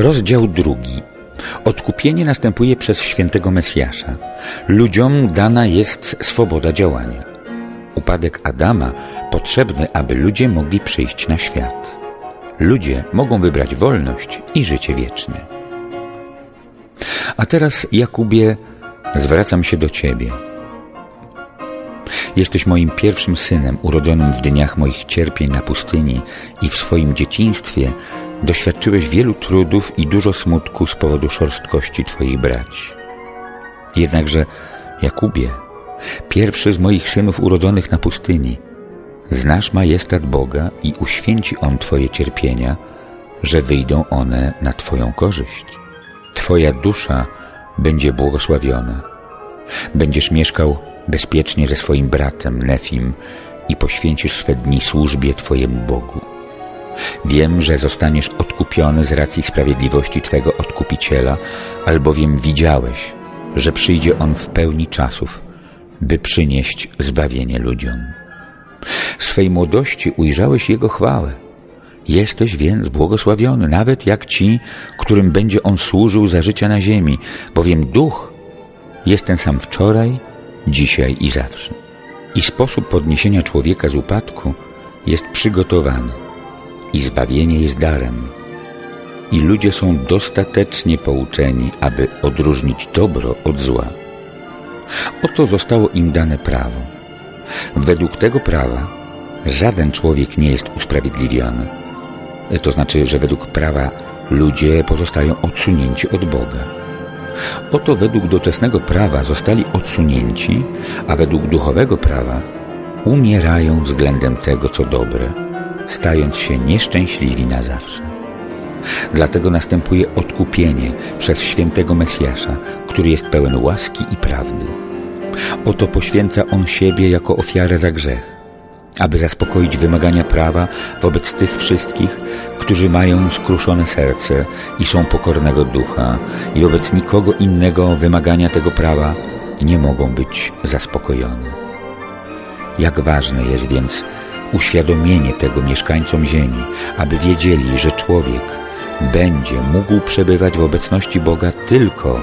Rozdział drugi. Odkupienie następuje przez świętego Mesjasza. Ludziom dana jest swoboda działania. Upadek Adama potrzebny, aby ludzie mogli przyjść na świat. Ludzie mogą wybrać wolność i życie wieczne. A teraz, Jakubie, zwracam się do Ciebie. Jesteś moim pierwszym synem, urodzonym w dniach moich cierpień na pustyni i w swoim dzieciństwie doświadczyłeś wielu trudów i dużo smutku z powodu szorstkości Twoich braci. Jednakże, Jakubie, pierwszy z moich synów urodzonych na pustyni, znasz majestat Boga i uświęci On Twoje cierpienia, że wyjdą one na Twoją korzyść. Twoja dusza będzie błogosławiona. Będziesz mieszkał bezpiecznie ze swoim bratem Nefim i poświęcisz swe dni służbie Twojemu Bogu. Wiem, że zostaniesz odkupiony z racji sprawiedliwości Twego Odkupiciela, albowiem widziałeś, że przyjdzie On w pełni czasów, by przynieść zbawienie ludziom. W swej młodości ujrzałeś Jego chwałę. Jesteś więc błogosławiony, nawet jak ci, którym będzie On służył za życia na ziemi, bowiem Duch jest ten sam wczoraj, dzisiaj i zawsze. I sposób podniesienia człowieka z upadku jest przygotowany i zbawienie jest darem. I ludzie są dostatecznie pouczeni, aby odróżnić dobro od zła. Oto zostało im dane prawo. Według tego prawa żaden człowiek nie jest usprawiedliwiony. To znaczy, że według prawa ludzie pozostają odsunięci od Boga. Oto według doczesnego prawa zostali odsunięci, a według duchowego prawa umierają względem tego, co dobre, stając się nieszczęśliwi na zawsze. Dlatego następuje odkupienie przez świętego Mesjasza, który jest pełen łaski i prawdy. Oto poświęca On siebie jako ofiarę za grzech, aby zaspokoić wymagania prawa wobec tych wszystkich, którzy mają skruszone serce i są pokornego ducha i wobec nikogo innego wymagania tego prawa nie mogą być zaspokojone. Jak ważne jest więc uświadomienie tego mieszkańcom ziemi, aby wiedzieli, że człowiek będzie mógł przebywać w obecności Boga tylko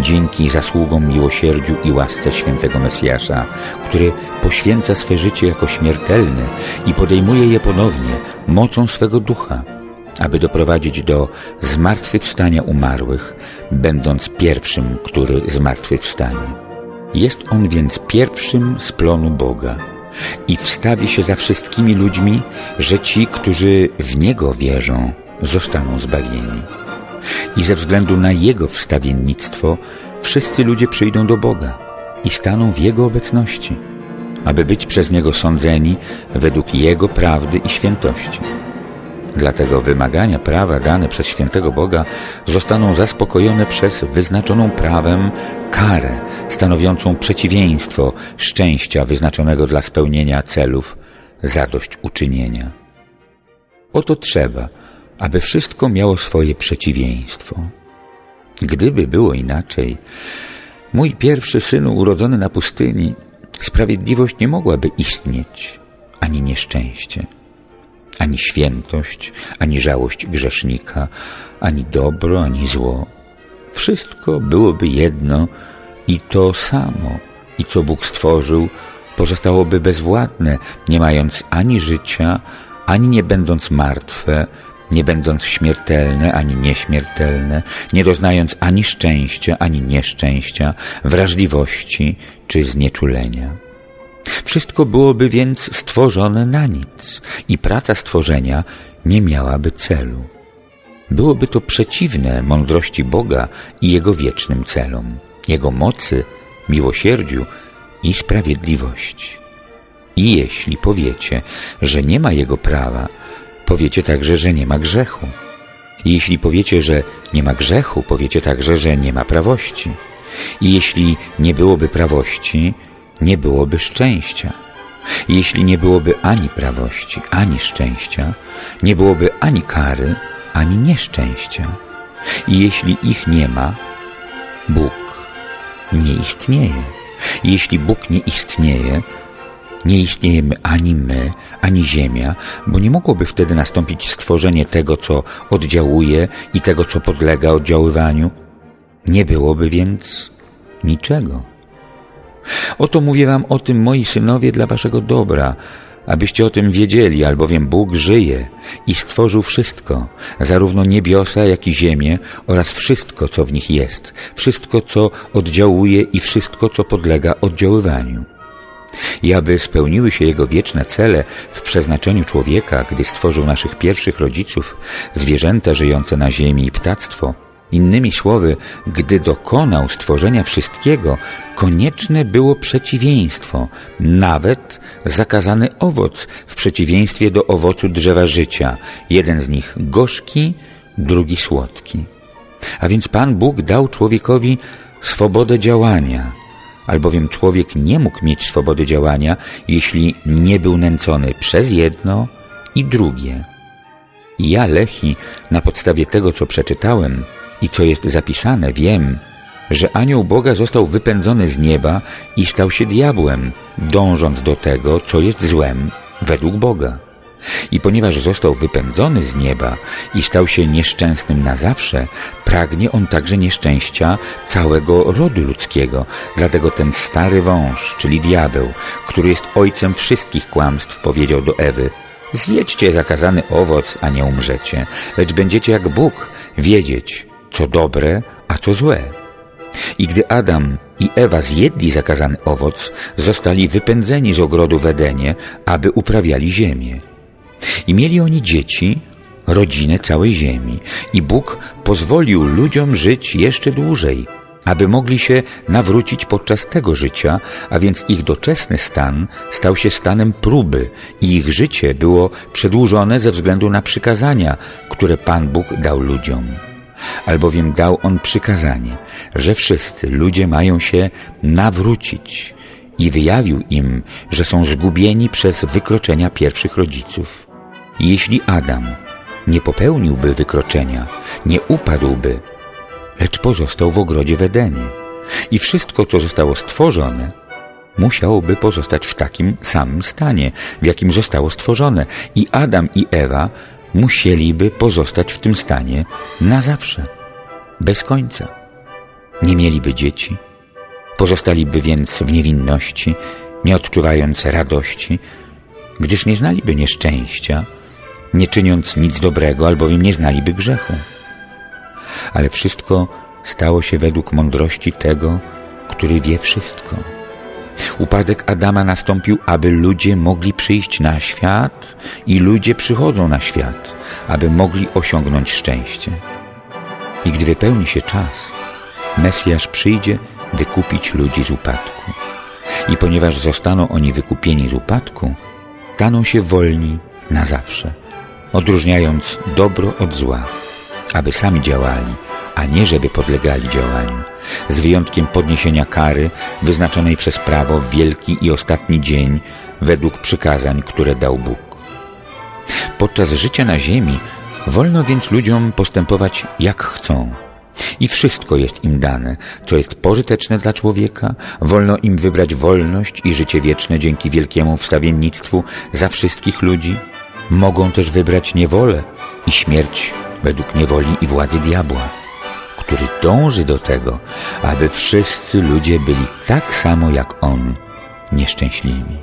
dzięki zasługom miłosierdziu i łasce świętego Mesjasza, który poświęca swe życie jako śmiertelne i podejmuje je ponownie mocą swego ducha, aby doprowadzić do zmartwychwstania umarłych, będąc pierwszym, który zmartwychwstanie. Jest on więc pierwszym z plonu Boga i wstawi się za wszystkimi ludźmi, że ci, którzy w Niego wierzą, zostaną zbawieni. I ze względu na Jego wstawiennictwo wszyscy ludzie przyjdą do Boga i staną w Jego obecności, aby być przez Niego sądzeni według Jego prawdy i świętości. Dlatego wymagania prawa dane przez świętego Boga zostaną zaspokojone przez wyznaczoną prawem karę stanowiącą przeciwieństwo szczęścia wyznaczonego dla spełnienia celów zadośćuczynienia. Oto trzeba, aby wszystko miało swoje przeciwieństwo. Gdyby było inaczej, mój pierwszy synu urodzony na pustyni, sprawiedliwość nie mogłaby istnieć, ani nieszczęście ani świętość, ani żałość grzesznika, ani dobro, ani zło. Wszystko byłoby jedno i to samo, i co Bóg stworzył, pozostałoby bezwładne, nie mając ani życia, ani nie będąc martwe, nie będąc śmiertelne ani nieśmiertelne, nie doznając ani szczęścia, ani nieszczęścia, wrażliwości czy znieczulenia. Wszystko byłoby więc stworzone na nic i praca stworzenia nie miałaby celu. Byłoby to przeciwne mądrości Boga i Jego wiecznym celom, Jego mocy, miłosierdziu i sprawiedliwości. I jeśli powiecie, że nie ma Jego prawa, powiecie także, że nie ma grzechu. I jeśli powiecie, że nie ma grzechu, powiecie także, że nie ma prawości. I jeśli nie byłoby prawości, nie byłoby szczęścia. Jeśli nie byłoby ani prawości, ani szczęścia, nie byłoby ani kary, ani nieszczęścia. I jeśli ich nie ma, Bóg nie istnieje. Jeśli Bóg nie istnieje, Nie istniejemy ani my, ani Ziemia, bo nie mogłoby wtedy nastąpić stworzenie tego, co oddziałuje i tego, co podlega oddziaływaniu. Nie byłoby więc niczego. Oto mówię wam o tym, moi synowie, dla waszego dobra, abyście o tym wiedzieli, albowiem Bóg żyje i stworzył wszystko, zarówno niebiosa, jak i ziemię oraz wszystko, co w nich jest, wszystko, co oddziałuje i wszystko, co podlega oddziaływaniu. I aby spełniły się Jego wieczne cele w przeznaczeniu człowieka, gdy stworzył naszych pierwszych rodziców, zwierzęta żyjące na ziemi i ptactwo, Innymi słowy, gdy dokonał stworzenia wszystkiego, konieczne było przeciwieństwo, nawet zakazany owoc w przeciwieństwie do owocu drzewa życia, jeden z nich gorzki, drugi słodki. A więc Pan Bóg dał człowiekowi swobodę działania, albowiem człowiek nie mógł mieć swobody działania, jeśli nie był nęcony przez jedno i drugie. I ja, Lechi, na podstawie tego, co przeczytałem, i co jest zapisane, wiem, że anioł Boga został wypędzony z nieba i stał się diabłem, dążąc do tego, co jest złem według Boga. I ponieważ został wypędzony z nieba i stał się nieszczęsnym na zawsze, pragnie on także nieszczęścia całego rodu ludzkiego. Dlatego ten stary wąż, czyli diabeł, który jest ojcem wszystkich kłamstw, powiedział do Ewy Zjedźcie zakazany owoc, a nie umrzecie, lecz będziecie jak Bóg wiedzieć, co dobre, a co złe. I gdy Adam i Ewa zjedli zakazany owoc, zostali wypędzeni z ogrodu w Edenie, aby uprawiali ziemię. I mieli oni dzieci, rodzinę całej ziemi. I Bóg pozwolił ludziom żyć jeszcze dłużej, aby mogli się nawrócić podczas tego życia, a więc ich doczesny stan stał się stanem próby i ich życie było przedłużone ze względu na przykazania, które Pan Bóg dał ludziom albowiem dał On przykazanie, że wszyscy ludzie mają się nawrócić i wyjawił im, że są zgubieni przez wykroczenia pierwszych rodziców. Jeśli Adam nie popełniłby wykroczenia, nie upadłby, lecz pozostał w ogrodzie w Edenie i wszystko, co zostało stworzone, musiałoby pozostać w takim samym stanie, w jakim zostało stworzone i Adam i Ewa musieliby pozostać w tym stanie na zawsze, bez końca. Nie mieliby dzieci, pozostaliby więc w niewinności, nie odczuwając radości, gdyż nie znaliby nieszczęścia, nie czyniąc nic dobrego, albowiem nie znaliby grzechu. Ale wszystko stało się według mądrości tego, który wie wszystko. Upadek Adama nastąpił, aby ludzie mogli przyjść na świat i ludzie przychodzą na świat, aby mogli osiągnąć szczęście. I gdy wypełni się czas, Mesjasz przyjdzie wykupić ludzi z upadku. I ponieważ zostaną oni wykupieni z upadku, staną się wolni na zawsze, odróżniając dobro od zła, aby sami działali, a nie żeby podlegali działaniu, z wyjątkiem podniesienia kary wyznaczonej przez prawo w wielki i ostatni dzień według przykazań, które dał Bóg. Podczas życia na ziemi wolno więc ludziom postępować jak chcą. I wszystko jest im dane, co jest pożyteczne dla człowieka, wolno im wybrać wolność i życie wieczne dzięki wielkiemu wstawiennictwu za wszystkich ludzi. Mogą też wybrać niewolę i śmierć według niewoli i władzy diabła który dąży do tego, aby wszyscy ludzie byli tak samo jak On nieszczęśliwi.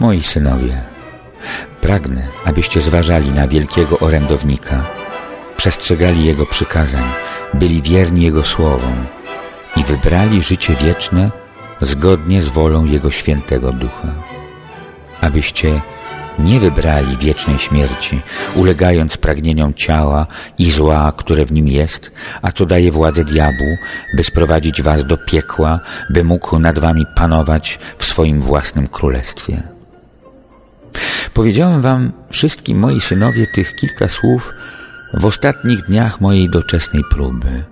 Moi synowie, pragnę, abyście zważali na wielkiego orędownika, przestrzegali Jego przykazań, byli wierni Jego słowom i wybrali życie wieczne zgodnie z wolą Jego świętego Ducha. Abyście nie wybrali wiecznej śmierci, ulegając pragnieniom ciała i zła, które w nim jest, a co daje władzę diabłu, by sprowadzić was do piekła, by mógł nad wami panować w swoim własnym królestwie. Powiedziałem wam, wszystkim moi synowie, tych kilka słów w ostatnich dniach mojej doczesnej próby.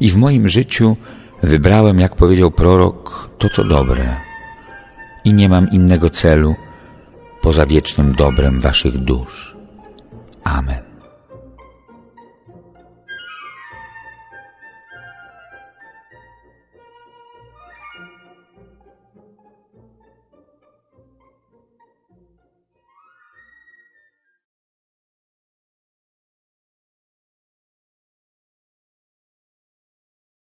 I w moim życiu wybrałem, jak powiedział prorok, to co dobre. I nie mam innego celu, poza wiecznym dobrem waszych dusz. Amen.